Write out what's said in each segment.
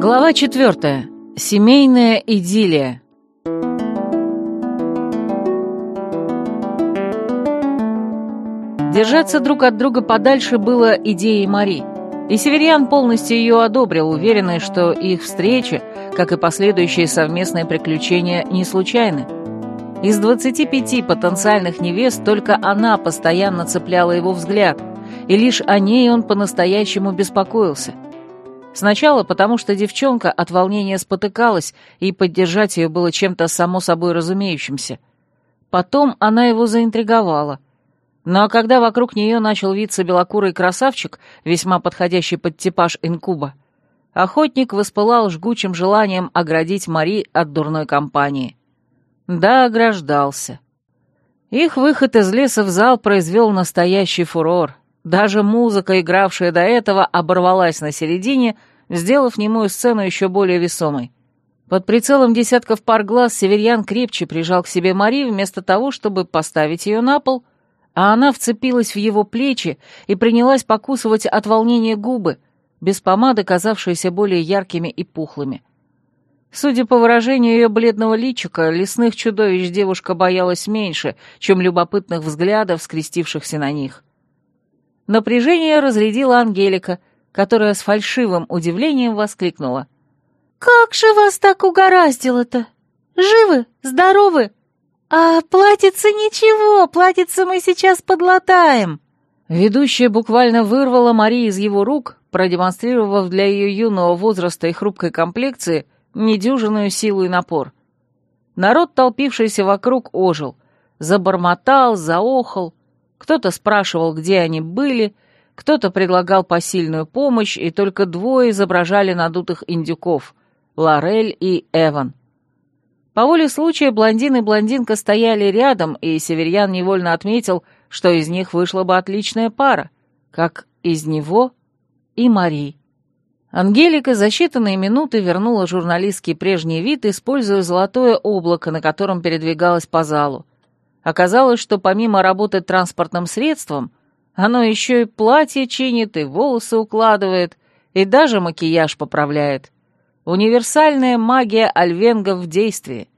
Глава четвертая. Семейная идиллия. Держаться друг от друга подальше было идеей Мари, и Северян полностью ее одобрил, уверенный, что их встреча, как и последующие совместные приключения, не случайны. Из 25 потенциальных невест только она постоянно цепляла его взгляд, и лишь о ней он по-настоящему беспокоился – Сначала потому, что девчонка от волнения спотыкалась, и поддержать ее было чем-то само собой разумеющимся. Потом она его заинтриговала. Ну а когда вокруг нее начал виться белокурый красавчик, весьма подходящий под типаж инкуба, охотник воспылал жгучим желанием оградить Мари от дурной компании. Да, ограждался. Их выход из леса в зал произвел настоящий фурор. Даже музыка, игравшая до этого, оборвалась на середине, сделав немую сцену еще более весомой. Под прицелом десятков пар глаз Северьян крепче прижал к себе Мари вместо того, чтобы поставить ее на пол, а она вцепилась в его плечи и принялась покусывать от волнения губы, без помады казавшиеся более яркими и пухлыми. Судя по выражению ее бледного личика, лесных чудовищ девушка боялась меньше, чем любопытных взглядов, скрестившихся на них. Напряжение разрядила Ангелика, которая с фальшивым удивлением воскликнула. «Как же вас так угораздило-то? Живы? Здоровы? А платится ничего, платится мы сейчас подлатаем!» Ведущая буквально вырвала Марии из его рук, продемонстрировав для ее юного возраста и хрупкой комплекции недюжинную силу и напор. Народ, толпившийся вокруг, ожил, забормотал, заохал, кто-то спрашивал, где они были, кто-то предлагал посильную помощь, и только двое изображали надутых индюков — Лорель и Эван. По воле случая блондин и блондинка стояли рядом, и Северьян невольно отметил, что из них вышла бы отличная пара, как из него и Мари. Ангелика за считанные минуты вернула журналистский прежний вид, используя золотое облако, на котором передвигалась по залу. Оказалось, что помимо работы транспортным средством, оно еще и платье чинит, и волосы укладывает, и даже макияж поправляет. Универсальная магия альвенгов в действии.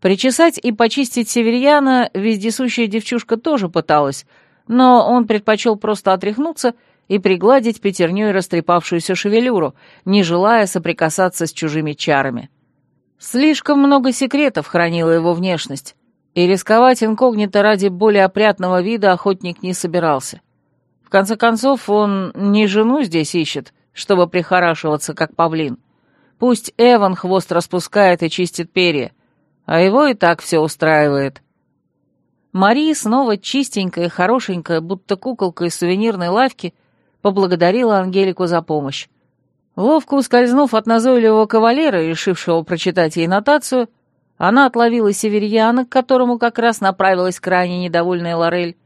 Причесать и почистить северьяна вездесущая девчушка тоже пыталась, но он предпочел просто отряхнуться и пригладить пятерней растрепавшуюся шевелюру, не желая соприкасаться с чужими чарами. Слишком много секретов хранила его внешность, и рисковать инкогнито ради более опрятного вида охотник не собирался. В конце концов, он не жену здесь ищет, чтобы прихорашиваться, как павлин. Пусть Эван хвост распускает и чистит перья, а его и так все устраивает. Мария снова чистенькая, хорошенькая, будто куколка из сувенирной лавки, поблагодарила Ангелику за помощь. Ловко ускользнув от назойливого кавалера, решившего прочитать ей нотацию, она отловила северьяна, к которому как раз направилась крайне недовольная Лорель,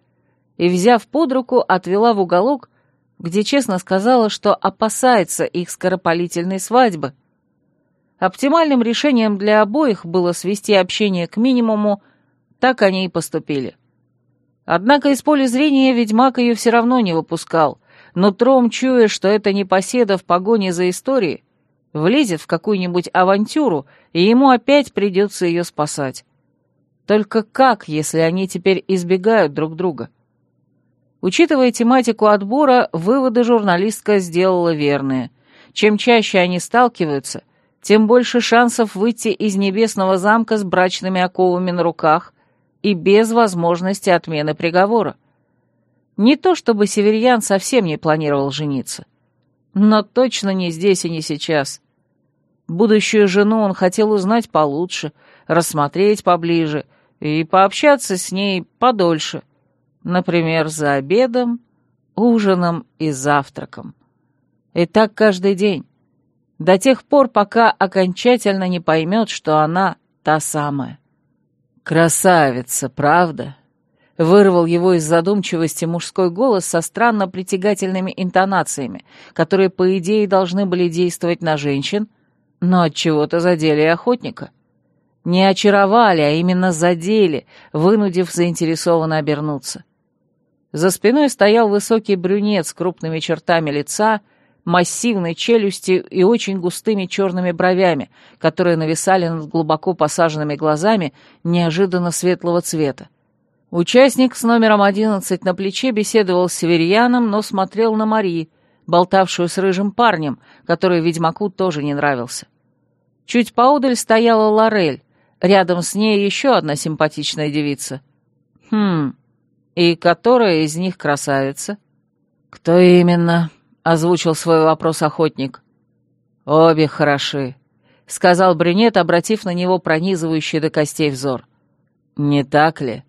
и, взяв под руку, отвела в уголок, где честно сказала, что опасается их скоропалительной свадьбы. Оптимальным решением для обоих было свести общение к минимуму, так они и поступили. Однако из поля зрения ведьмак ее все равно не выпускал, но Тром, чуя, что это не поседа в погоне за историей, влезет в какую-нибудь авантюру, и ему опять придется ее спасать. Только как, если они теперь избегают друг друга? Учитывая тематику отбора, выводы журналистка сделала верные. Чем чаще они сталкиваются, тем больше шансов выйти из небесного замка с брачными оковами на руках и без возможности отмены приговора. Не то чтобы Северьян совсем не планировал жениться. Но точно не здесь и не сейчас. Будущую жену он хотел узнать получше, рассмотреть поближе и пообщаться с ней подольше. Например, за обедом, ужином и завтраком. И так каждый день. До тех пор, пока окончательно не поймет, что она та самая. «Красавица, правда?» Вырвал его из задумчивости мужской голос со странно притягательными интонациями, которые, по идее, должны были действовать на женщин, но от чего то задели охотника. Не очаровали, а именно задели, вынудив заинтересованно обернуться. За спиной стоял высокий брюнет с крупными чертами лица, массивной челюстью и очень густыми черными бровями, которые нависали над глубоко посаженными глазами неожиданно светлого цвета. Участник с номером 11 на плече беседовал с северьяном, но смотрел на Мари, болтавшую с рыжим парнем, который ведьмаку тоже не нравился. Чуть поодаль стояла Лорель, рядом с ней еще одна симпатичная девица. Хм, и которая из них красавица? Кто именно? озвучил свой вопрос охотник. Обе хороши, сказал брюнет, обратив на него пронизывающий до костей взор. Не так ли?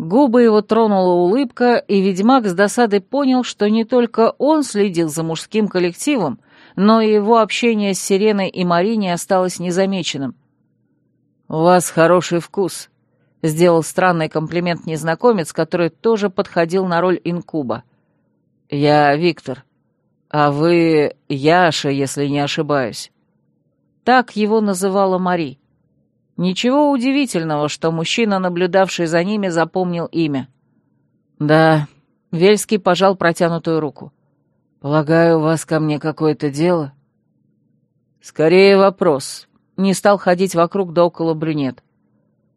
Губы его тронула улыбка, и ведьмак с досадой понял, что не только он следил за мужским коллективом, но и его общение с Сиреной и Марине осталось незамеченным. «У вас хороший вкус», — сделал странный комплимент незнакомец, который тоже подходил на роль инкуба. «Я Виктор, а вы Яша, если не ошибаюсь». Так его называла Мари. Ничего удивительного, что мужчина, наблюдавший за ними, запомнил имя. «Да», — Вельский пожал протянутую руку. «Полагаю, у вас ко мне какое-то дело?» «Скорее вопрос», — не стал ходить вокруг да около брюнет.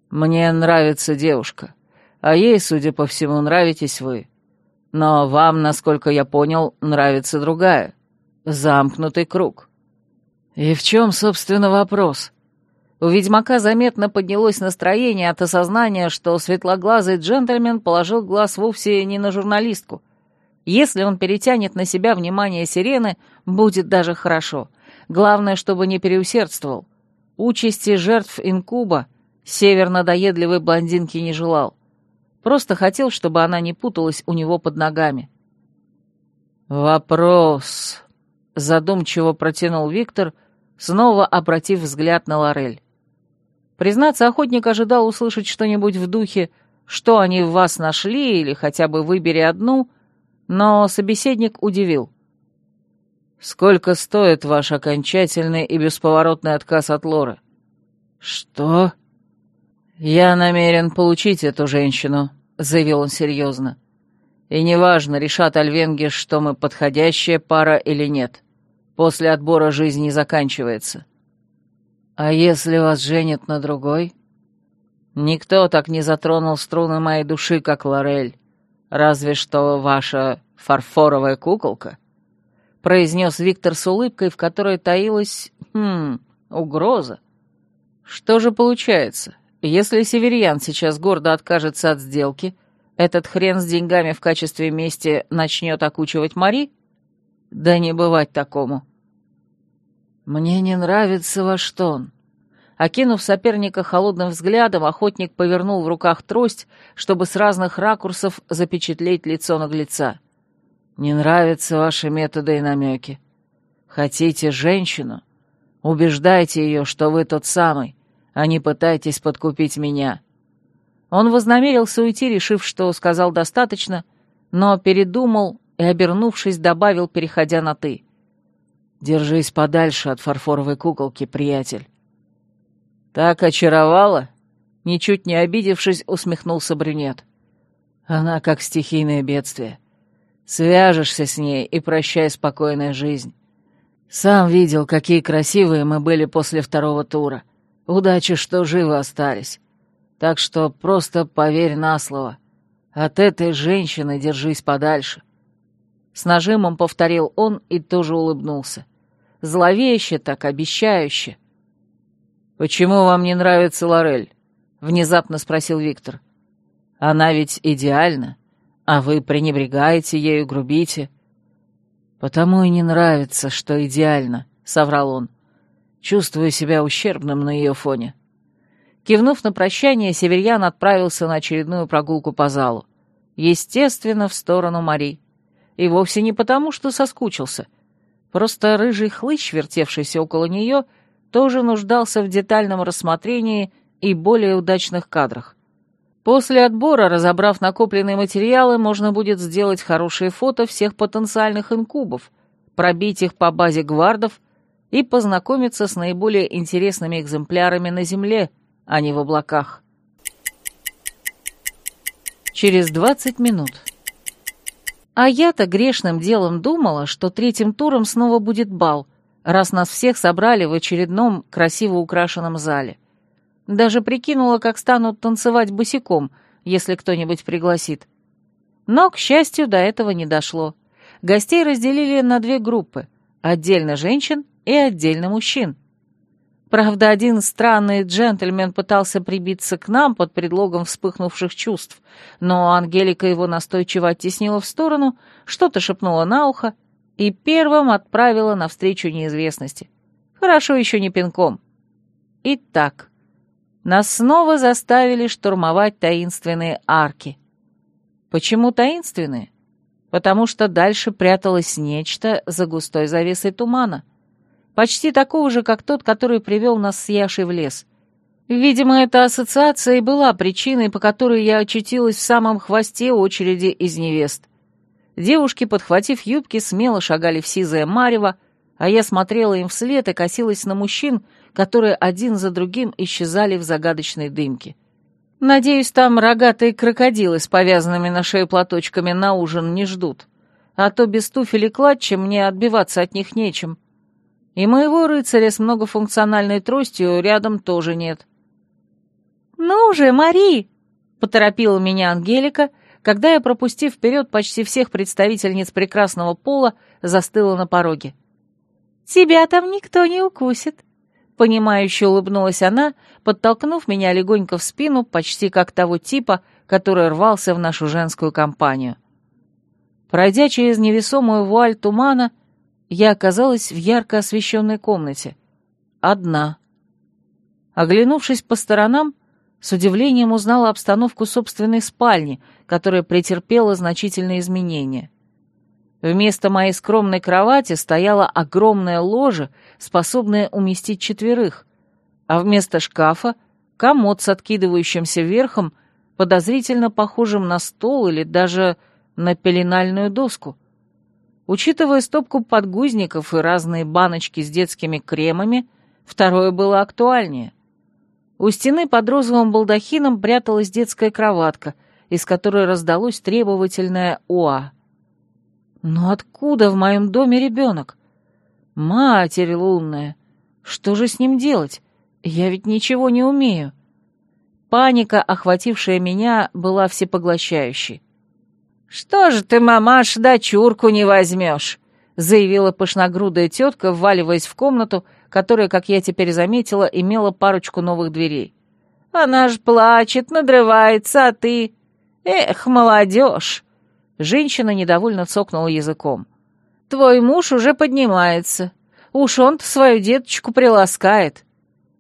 «Мне нравится девушка, а ей, судя по всему, нравитесь вы. Но вам, насколько я понял, нравится другая. Замкнутый круг». «И в чем, собственно, вопрос?» У ведьмака заметно поднялось настроение от осознания, что светлоглазый джентльмен положил глаз вовсе не на журналистку. Если он перетянет на себя внимание сирены, будет даже хорошо. Главное, чтобы не переусердствовал. Участи жертв инкуба северно-доедливой блондинки не желал. Просто хотел, чтобы она не путалась у него под ногами. «Вопрос», — задумчиво протянул Виктор, снова обратив взгляд на Лорель. Признаться, охотник ожидал услышать что-нибудь в духе «что они в вас нашли» или хотя бы «выбери одну», но собеседник удивил. «Сколько стоит ваш окончательный и бесповоротный отказ от Лоры?» «Что?» «Я намерен получить эту женщину», — заявил он серьезно. «И неважно, решат альвенги, что мы подходящая пара или нет. После отбора жизни заканчивается». «А если вас женят на другой?» «Никто так не затронул струны моей души, как Лорель. Разве что ваша фарфоровая куколка», — произнес Виктор с улыбкой, в которой таилась, хм, угроза. «Что же получается? Если Северьян сейчас гордо откажется от сделки, этот хрен с деньгами в качестве мести начнет окучивать Мари? Да не бывать такому». «Мне не нравится ваш тон». Окинув соперника холодным взглядом, охотник повернул в руках трость, чтобы с разных ракурсов запечатлеть лицо наглеца. «Не нравятся ваши методы и намеки. Хотите женщину? Убеждайте ее, что вы тот самый, а не пытайтесь подкупить меня». Он вознамерился уйти, решив, что сказал достаточно, но передумал и, обернувшись, добавил, переходя на «ты». Держись подальше от фарфоровой куколки, приятель. Так очаровала? Ничуть не обидевшись, усмехнулся брюнет. Она как стихийное бедствие. Свяжешься с ней и прощай спокойная жизнь. Сам видел, какие красивые мы были после второго тура. Удачи, что живы остались. Так что просто поверь на слово. От этой женщины держись подальше. С нажимом повторил он и тоже улыбнулся. Зловеще так, обещающе. «Почему вам не нравится Лорель?» — внезапно спросил Виктор. «Она ведь идеальна, а вы пренебрегаете ею, грубите». «Потому и не нравится, что идеально», — соврал он. «Чувствую себя ущербным на ее фоне». Кивнув на прощание, Северьян отправился на очередную прогулку по залу. Естественно, в сторону Мари. И вовсе не потому, что соскучился — Просто рыжий хлыщ, вертевшийся около нее, тоже нуждался в детальном рассмотрении и более удачных кадрах. После отбора, разобрав накопленные материалы, можно будет сделать хорошие фото всех потенциальных инкубов, пробить их по базе гвардов и познакомиться с наиболее интересными экземплярами на Земле, а не в облаках. Через 20 минут. А я-то грешным делом думала, что третьим туром снова будет бал, раз нас всех собрали в очередном красиво украшенном зале. Даже прикинула, как станут танцевать босиком, если кто-нибудь пригласит. Но, к счастью, до этого не дошло. Гостей разделили на две группы — отдельно женщин и отдельно мужчин. Правда, один странный джентльмен пытался прибиться к нам под предлогом вспыхнувших чувств, но Ангелика его настойчиво оттеснила в сторону, что-то шепнула на ухо и первым отправила навстречу неизвестности. Хорошо еще не пинком. Итак, нас снова заставили штурмовать таинственные арки. Почему таинственные? Потому что дальше пряталось нечто за густой завесой тумана — почти такого же, как тот, который привел нас с Яшей в лес. Видимо, эта ассоциация и была причиной, по которой я очутилась в самом хвосте очереди из невест. Девушки, подхватив юбки, смело шагали в сизое марево, а я смотрела им вслед и косилась на мужчин, которые один за другим исчезали в загадочной дымке. Надеюсь, там рогатые крокодилы с повязанными на шею платочками на ужин не ждут. А то без туфель и клатча мне отбиваться от них нечем. И моего рыцаря с многофункциональной тростью рядом тоже нет. «Ну же, Мари!» — поторопила меня Ангелика, когда я, пропустив вперед почти всех представительниц прекрасного пола, застыла на пороге. «Тебя там никто не укусит», — понимающе улыбнулась она, подтолкнув меня легонько в спину, почти как того типа, который рвался в нашу женскую компанию. Пройдя через невесомую вуаль тумана, — я оказалась в ярко освещенной комнате. Одна. Оглянувшись по сторонам, с удивлением узнала обстановку собственной спальни, которая претерпела значительные изменения. Вместо моей скромной кровати стояла огромная ложа, способная уместить четверых, а вместо шкафа — комод с откидывающимся верхом, подозрительно похожим на стол или даже на пеленальную доску — Учитывая стопку подгузников и разные баночки с детскими кремами, второе было актуальнее. У стены под розовым балдахином пряталась детская кроватка, из которой раздалось требовательное «Уа». «Но откуда в моем доме ребенок? Матерь лунная! Что же с ним делать? Я ведь ничего не умею». Паника, охватившая меня, была всепоглощающей. «Что же ты, мамаш, дочурку не возьмешь?» — заявила пышногрудая тетка, вваливаясь в комнату, которая, как я теперь заметила, имела парочку новых дверей. «Она ж плачет, надрывается, а ты...» «Эх, молодежь!» Женщина недовольно цокнула языком. «Твой муж уже поднимается. Уж он-то свою деточку приласкает».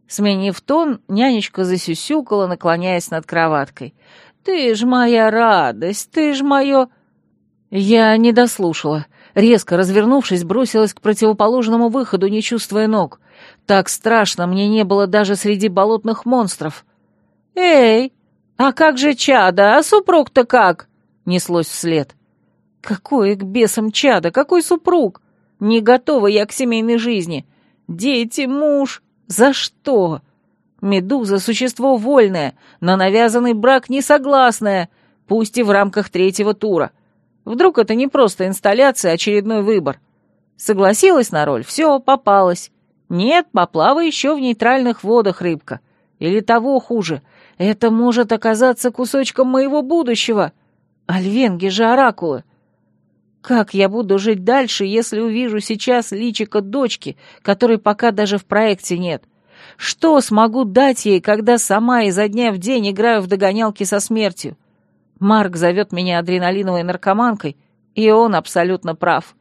Сменив тон, нянечка засюсюкала, наклоняясь над кроваткой. «Ты ж моя радость, ты ж мое...» Я не дослушала. Резко развернувшись, бросилась к противоположному выходу, не чувствуя ног. Так страшно мне не было даже среди болотных монстров. «Эй, а как же чада, а супруг-то как?» — неслось вслед. «Какое к бесам чада, какой супруг? Не готова я к семейной жизни. Дети, муж, за что?» Медуза — существо вольное, на навязанный брак не согласное, пусть и в рамках третьего тура. Вдруг это не просто инсталляция, а очередной выбор. Согласилась на роль, все, попалась. Нет, поплавай еще в нейтральных водах, рыбка. Или того хуже, это может оказаться кусочком моего будущего. Альвенги же оракулы. Как я буду жить дальше, если увижу сейчас личико дочки, которой пока даже в проекте нет? Что смогу дать ей, когда сама изо дня в день играю в догонялки со смертью? Марк зовет меня адреналиновой наркоманкой, и он абсолютно прав.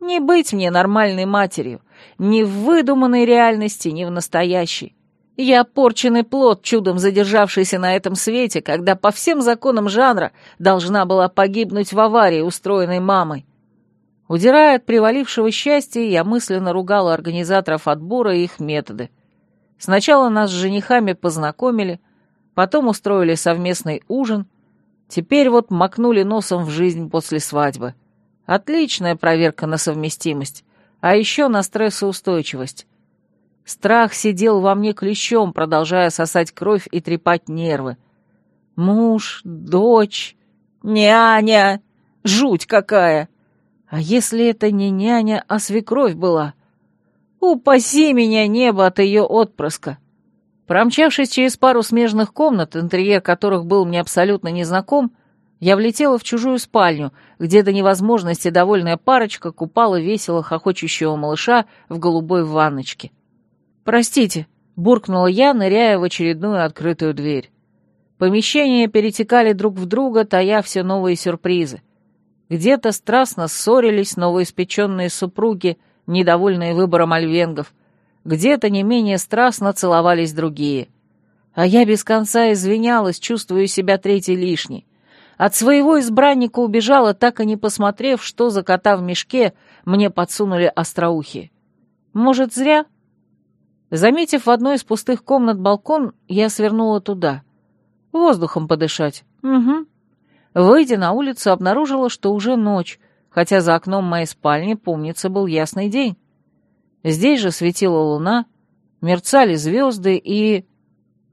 Не быть мне нормальной матерью, ни в выдуманной реальности, ни в настоящей. Я порченный плод, чудом задержавшийся на этом свете, когда по всем законам жанра должна была погибнуть в аварии, устроенной мамой. Удирая от привалившего счастья, я мысленно ругала организаторов отбора и их методы. Сначала нас с женихами познакомили, потом устроили совместный ужин, теперь вот макнули носом в жизнь после свадьбы. Отличная проверка на совместимость, а еще на стрессоустойчивость. Страх сидел во мне клещом, продолжая сосать кровь и трепать нервы. Муж, дочь, няня, Жуть какая! А если это не няня, а свекровь была? Упаси меня небо от ее отпрыска! Промчавшись через пару смежных комнат, интерьер которых был мне абсолютно незнаком, я влетела в чужую спальню, где до невозможности довольная парочка купала весело хохочущего малыша в голубой ванночке. «Простите», — буркнула я, ныряя в очередную открытую дверь. Помещения перетекали друг в друга, тая все новые сюрпризы. Где-то страстно ссорились новоиспеченные супруги, недовольные выбором альвенгов, где-то не менее страстно целовались другие. А я без конца извинялась, чувствуя себя третьей лишней. От своего избранника убежала, так и не посмотрев, что за кота в мешке мне подсунули остроухи. Может, зря? Заметив в одной из пустых комнат балкон, я свернула туда. Воздухом подышать. Угу. Выйдя на улицу, обнаружила, что уже ночь, хотя за окном моей спальни, помнится, был ясный день. Здесь же светила луна, мерцали звезды и...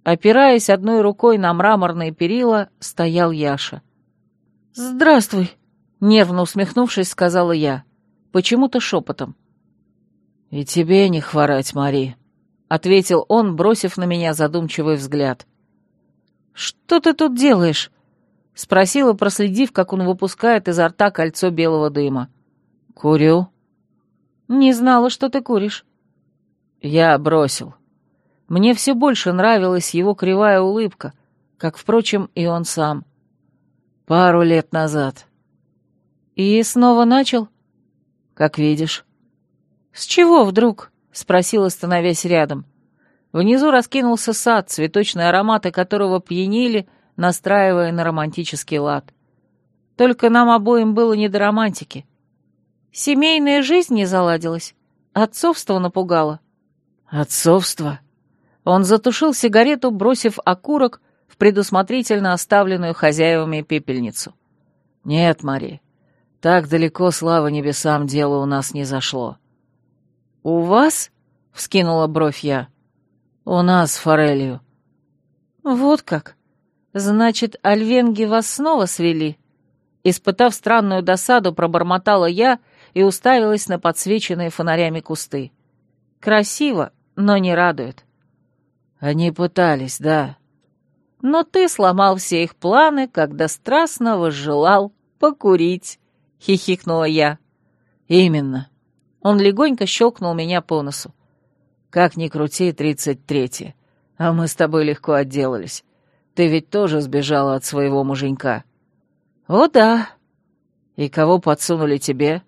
Опираясь одной рукой на мраморные перила, стоял Яша. «Здравствуй», — нервно усмехнувшись, сказала я, почему-то шепотом. «И тебе не хворать, Мари», — ответил он, бросив на меня задумчивый взгляд. «Что ты тут делаешь?» — спросила, проследив, как он выпускает изо рта кольцо белого дыма. «Курю». «Не знала, что ты куришь». «Я бросил». Мне все больше нравилась его кривая улыбка, как, впрочем, и он сам. Пару лет назад. И снова начал? Как видишь. С чего вдруг? Спросила, становясь рядом. Внизу раскинулся сад, цветочные ароматы которого пьянили, настраивая на романтический лад. Только нам обоим было не до романтики. Семейная жизнь не заладилась. Отцовство напугало. Отцовство? Он затушил сигарету, бросив окурок в предусмотрительно оставленную хозяевами пепельницу. «Нет, Мари, так далеко, слава небесам, дело у нас не зашло». «У вас?» — вскинула бровь я. «У нас с Форелью». «Вот как? Значит, альвенги вас снова свели?» Испытав странную досаду, пробормотала я и уставилась на подсвеченные фонарями кусты. «Красиво, но не радует». «Они пытались, да», но ты сломал все их планы, когда страстно возжелал покурить», — хихикнула я. «Именно». Он легонько щелкнул меня по носу. «Как ни крути, тридцать третье. А мы с тобой легко отделались. Ты ведь тоже сбежала от своего муженька». «О, да». «И кого подсунули тебе?»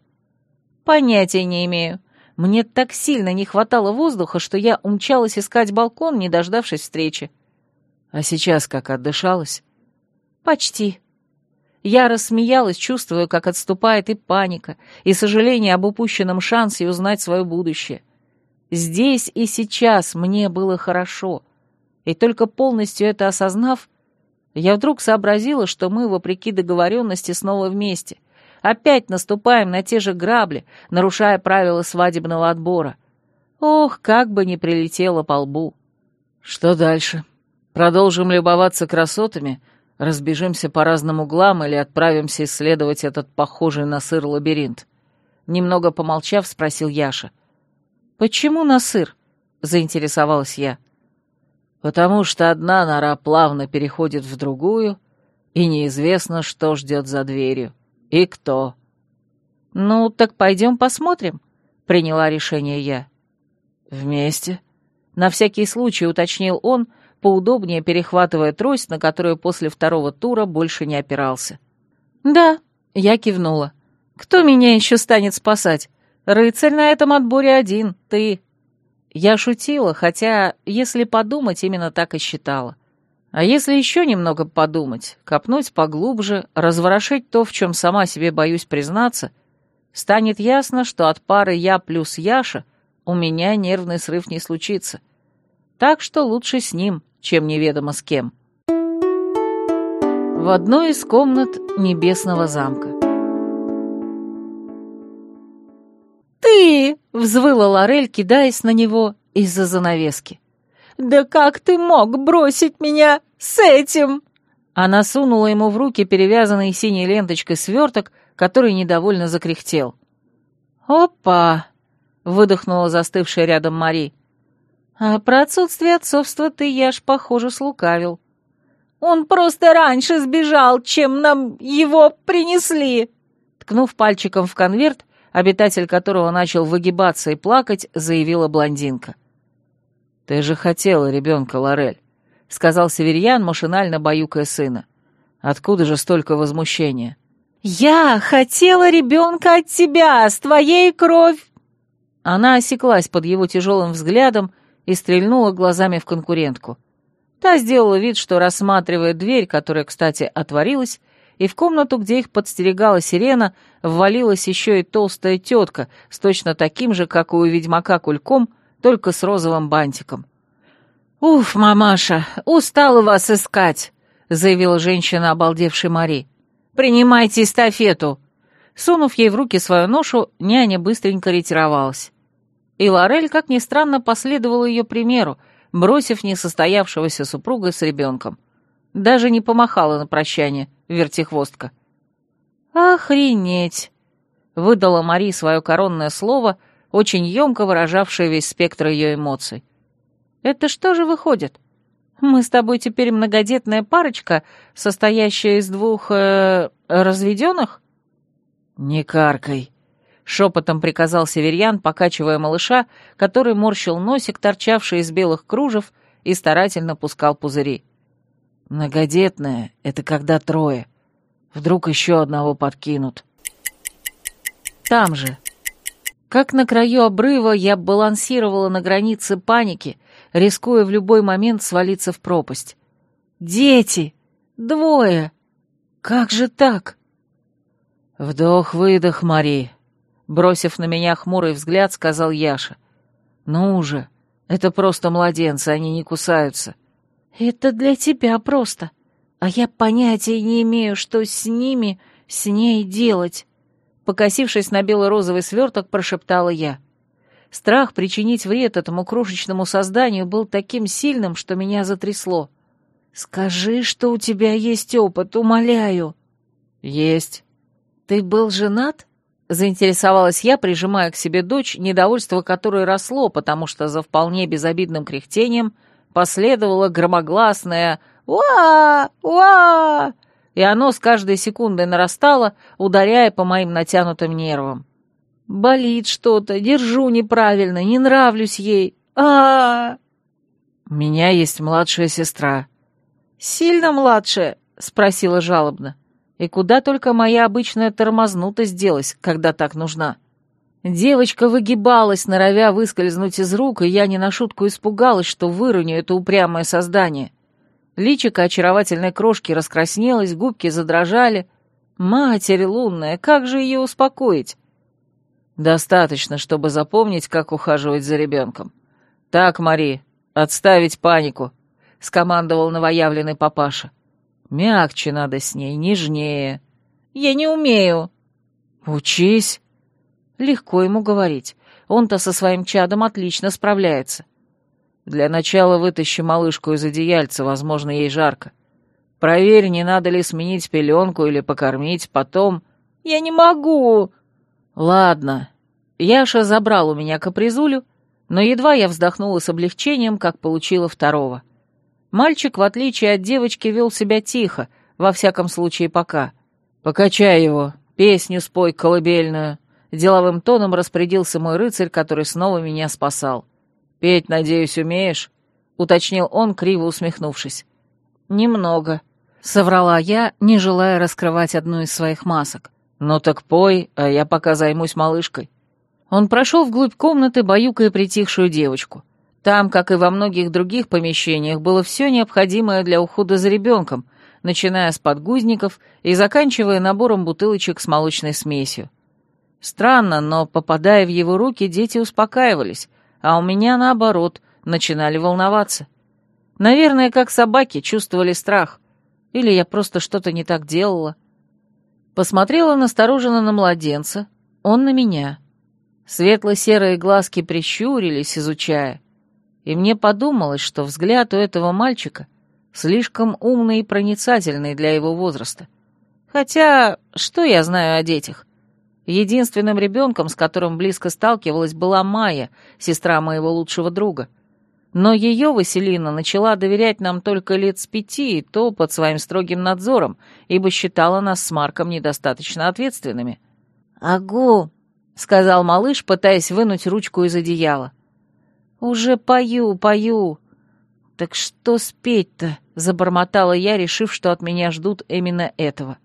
«Понятия не имею. Мне так сильно не хватало воздуха, что я умчалась искать балкон, не дождавшись встречи. А сейчас как отдышалась? Почти. Я рассмеялась, чувствуя, как отступает и паника, и сожаление об упущенном шансе узнать свое будущее. Здесь и сейчас мне было хорошо, и только полностью это осознав, я вдруг сообразила, что мы, вопреки договоренности, снова вместе. Опять наступаем на те же грабли, нарушая правила свадебного отбора. Ох, как бы не прилетело по лбу. Что дальше? Продолжим любоваться красотами, разбежимся по разным углам или отправимся исследовать этот похожий на сыр лабиринт?» Немного помолчав, спросил Яша. «Почему на сыр?» — заинтересовалась я. «Потому что одна нора плавно переходит в другую, и неизвестно, что ждет за дверью. И кто». «Ну, так пойдем посмотрим», — приняла решение я. «Вместе?» — на всякий случай уточнил он, поудобнее перехватывая трость, на которую после второго тура больше не опирался. «Да», — я кивнула. «Кто меня еще станет спасать? Рыцарь на этом отборе один, ты». Я шутила, хотя, если подумать, именно так и считала. А если еще немного подумать, копнуть поглубже, разворошить то, в чем сама себе боюсь признаться, станет ясно, что от пары «я» плюс «Яша» у меня нервный срыв не случится. Так что лучше с ним, чем неведомо с кем. В одной из комнат небесного замка. «Ты!» — взвыла Лорель, кидаясь на него из-за занавески. «Да как ты мог бросить меня с этим?» Она сунула ему в руки перевязанный синей ленточкой сверток, который недовольно закряхтел. «Опа!» — выдохнула застывшая рядом Мари. «А про отсутствие отцовства ты, я ж, похоже, слукавил». «Он просто раньше сбежал, чем нам его принесли!» Ткнув пальчиком в конверт, обитатель которого начал выгибаться и плакать, заявила блондинка. «Ты же хотела ребенка, Лорель», — сказал Северьян, машинально баюкая сына. «Откуда же столько возмущения?» «Я хотела ребенка от тебя, с твоей кровь!» Она осеклась под его тяжелым взглядом и стрельнула глазами в конкурентку. Та сделала вид, что рассматривает дверь, которая, кстати, отворилась, и в комнату, где их подстерегала сирена, ввалилась еще и толстая тетка с точно таким же, как у ведьмака, кульком, только с розовым бантиком. «Уф, мамаша, устала вас искать», — заявила женщина, обалдевшей Мари. «Принимайте эстафету». Сунув ей в руки свою ношу, няня быстренько ретировалась. И Лорель, как ни странно, последовала ее примеру, бросив несостоявшегося супруга с ребенком. Даже не помахала на прощание, вертихвостка. «Охренеть!» — выдала Мари свое коронное слово, очень емко выражавшее весь спектр ее эмоций. «Это что же выходит? Мы с тобой теперь многодетная парочка, состоящая из двух... Э, разведенных?» «Не каркай», — шепотом приказал Северьян, покачивая малыша, который морщил носик, торчавший из белых кружев, и старательно пускал пузыри. Многодетная — это когда трое. Вдруг еще одного подкинут. Там же. Как на краю обрыва я балансировала на границе паники, рискуя в любой момент свалиться в пропасть. Дети! Двое! Как же так? Вдох-выдох, Мари. Бросив на меня хмурый взгляд, сказал Яша. Ну уже, это просто младенцы, они не кусаются. — «Это для тебя просто, а я понятия не имею, что с ними, с ней делать», покосившись на бело-розовый сверток, прошептала я. Страх причинить вред этому крошечному созданию был таким сильным, что меня затрясло. «Скажи, что у тебя есть опыт, умоляю». «Есть». «Ты был женат?» — заинтересовалась я, прижимая к себе дочь, недовольство которой росло, потому что за вполне безобидным кряхтением — последовало громогласное «Уа! Уа!», и оно с каждой секундой нарастало, ударяя по моим натянутым нервам. «Болит что-то, держу неправильно, не нравлюсь ей. а, -а, «У меня есть младшая сестра». «Сильно младшая?» — спросила жалобно. «И куда только моя обычная тормознутость делась, когда так нужна?» Девочка выгибалась, норовя выскользнуть из рук, и я не на шутку испугалась, что выроню это упрямое создание. Личико очаровательной крошки раскраснелось, губки задрожали. Матерь лунная, как же ее успокоить? Достаточно, чтобы запомнить, как ухаживать за ребенком. Так, Мари, отставить панику, — скомандовал новоявленный папаша. Мягче надо с ней, нежнее. Я не умею. Учись. Легко ему говорить. Он-то со своим чадом отлично справляется. Для начала вытащи малышку из одеяльца, возможно, ей жарко. Проверь, не надо ли сменить пеленку или покормить, потом... Я не могу! Ладно. Яша забрал у меня капризулю, но едва я вздохнула с облегчением, как получила второго. Мальчик, в отличие от девочки, вел себя тихо, во всяком случае пока. «Покачай его, песню спой колыбельную», Деловым тоном распорядился мой рыцарь, который снова меня спасал. «Петь, надеюсь, умеешь?» — уточнил он, криво усмехнувшись. «Немного», — соврала я, не желая раскрывать одну из своих масок. «Ну так пой, а я пока займусь малышкой». Он прошел вглубь комнаты, баюкая притихшую девочку. Там, как и во многих других помещениях, было все необходимое для ухода за ребенком, начиная с подгузников и заканчивая набором бутылочек с молочной смесью. Странно, но, попадая в его руки, дети успокаивались, а у меня, наоборот, начинали волноваться. Наверное, как собаки чувствовали страх. Или я просто что-то не так делала. Посмотрела настороженно на младенца, он на меня. Светло-серые глазки прищурились, изучая. И мне подумалось, что взгляд у этого мальчика слишком умный и проницательный для его возраста. Хотя, что я знаю о детях? Единственным ребенком, с которым близко сталкивалась, была Майя, сестра моего лучшего друга. Но ее Василина начала доверять нам только лет с пяти, и то под своим строгим надзором, ибо считала нас с Марком недостаточно ответственными. «Агу!» — сказал малыш, пытаясь вынуть ручку из одеяла. «Уже пою, пою!» «Так что спеть-то?» — забормотала я, решив, что от меня ждут именно этого.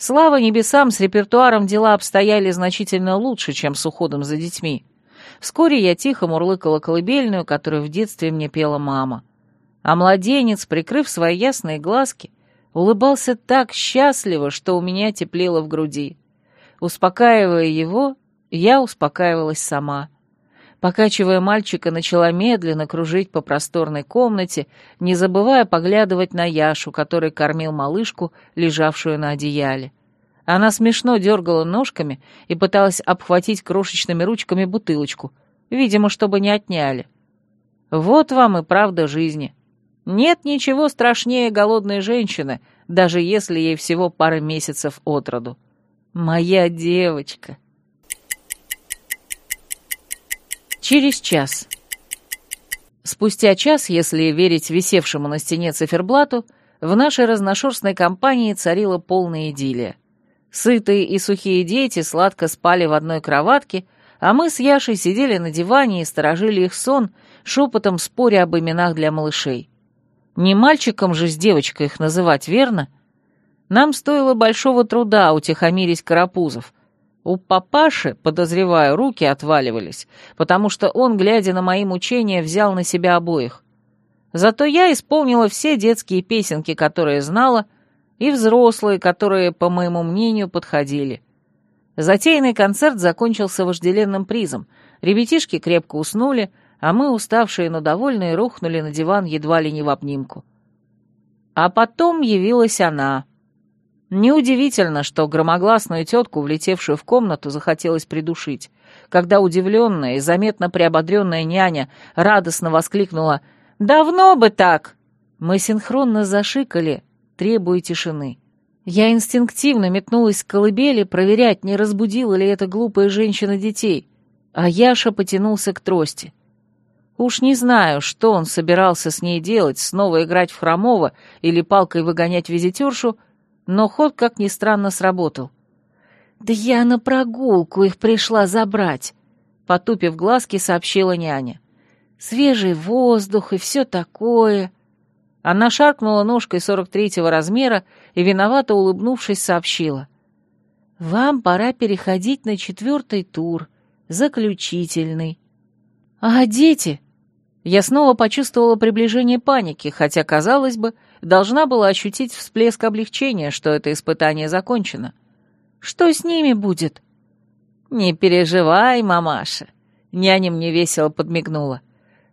Слава небесам, с репертуаром дела обстояли значительно лучше, чем с уходом за детьми. Вскоре я тихо мурлыкала колыбельную, которую в детстве мне пела мама. А младенец, прикрыв свои ясные глазки, улыбался так счастливо, что у меня теплело в груди. Успокаивая его, я успокаивалась сама — Покачивая мальчика, начала медленно кружить по просторной комнате, не забывая поглядывать на Яшу, который кормил малышку, лежавшую на одеяле. Она смешно дергала ножками и пыталась обхватить крошечными ручками бутылочку, видимо, чтобы не отняли. Вот вам и правда жизни. Нет ничего страшнее голодной женщины, даже если ей всего пара месяцев от роду. Моя девочка. Через час. Спустя час, если верить висевшему на стене циферблату, в нашей разношерстной компании царила полная идиллия. Сытые и сухие дети сладко спали в одной кроватке, а мы с Яшей сидели на диване и сторожили их сон, шепотом споря об именах для малышей. Не мальчиком же с девочкой их называть, верно? Нам стоило большого труда утихомирить карапузов, у папаши, подозреваю, руки отваливались, потому что он, глядя на мои мучения, взял на себя обоих. Зато я исполнила все детские песенки, которые знала, и взрослые, которые, по моему мнению, подходили. Затеянный концерт закончился вожделенным призом. Ребятишки крепко уснули, а мы, уставшие, но довольные, рухнули на диван едва ли не в обнимку. А потом явилась она — Неудивительно, что громогласную тетку, влетевшую в комнату, захотелось придушить. Когда удивленная и заметно приободренная няня радостно воскликнула «Давно бы так!» Мы синхронно зашикали, требуя тишины. Я инстинктивно метнулась к колыбели проверять, не разбудила ли эта глупая женщина детей, а Яша потянулся к трости. Уж не знаю, что он собирался с ней делать, снова играть в хромого или палкой выгонять визитершу, но ход, как ни странно, сработал. «Да я на прогулку их пришла забрать», — потупив глазки, сообщила няня. «Свежий воздух и все такое». Она шаркнула ножкой сорок третьего размера и, виновато улыбнувшись, сообщила. «Вам пора переходить на четвертый тур, заключительный». «А дети?» Я снова почувствовала приближение паники, хотя, казалось бы, должна была ощутить всплеск облегчения, что это испытание закончено. Что с ними будет? «Не переживай, мамаша», — няня мне весело подмигнула.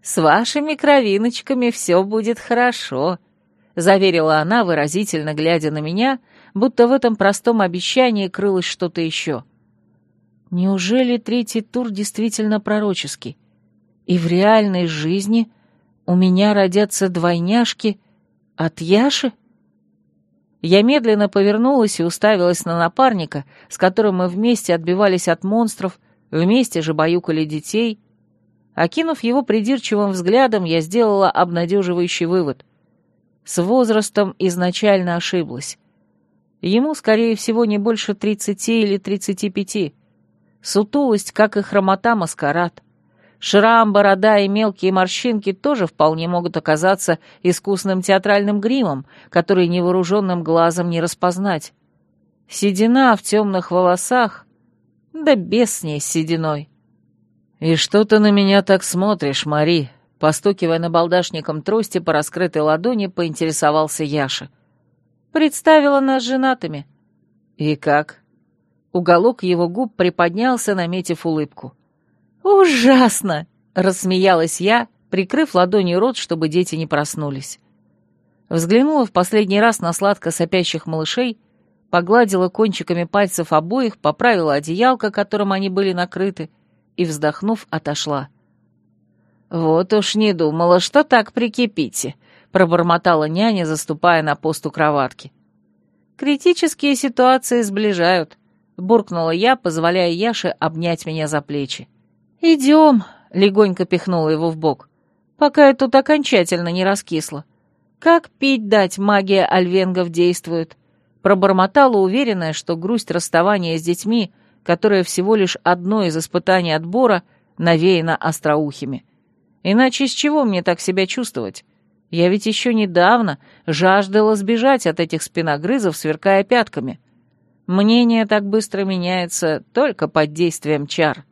«С вашими кровиночками все будет хорошо», — заверила она, выразительно глядя на меня, будто в этом простом обещании крылось что-то еще. Неужели третий тур действительно пророческий? И в реальной жизни у меня родятся двойняшки от Яши? Я медленно повернулась и уставилась на напарника, с которым мы вместе отбивались от монстров, вместе же баюкали детей. Окинув его придирчивым взглядом, я сделала обнадеживающий вывод. С возрастом изначально ошиблась. Ему, скорее всего, не больше тридцати или тридцати пяти. Сутулость, как и хромота, маскарад. Шрам, борода и мелкие морщинки тоже вполне могут оказаться искусным театральным гримом, который невооруженным глазом не распознать. Седина в темных волосах, да без с ней сединой. «И что ты на меня так смотришь, Мари?» Постукивая на балдашником трости по раскрытой ладони, поинтересовался Яша. «Представила нас женатыми». «И как?» Уголок его губ приподнялся, наметив улыбку. «Ужасно!» — рассмеялась я, прикрыв ладонью рот, чтобы дети не проснулись. Взглянула в последний раз на сладко сопящих малышей, погладила кончиками пальцев обоих, поправила одеялко, которым они были накрыты, и, вздохнув, отошла. «Вот уж не думала, что так прикипите», — пробормотала няня, заступая на пост у кроватки. Критические ситуации сближают», — буркнула я, позволяя Яше обнять меня за плечи. «Идем», — легонько пихнула его в бок, — «пока я тут окончательно не раскисла. Как пить дать магия альвенгов действует?» Пробормотала, уверенная, что грусть расставания с детьми, которая всего лишь одно из испытаний отбора, навеяна остроухими. Иначе с чего мне так себя чувствовать? Я ведь еще недавно жаждала сбежать от этих спиногрызов, сверкая пятками. Мнение так быстро меняется только под действием чар.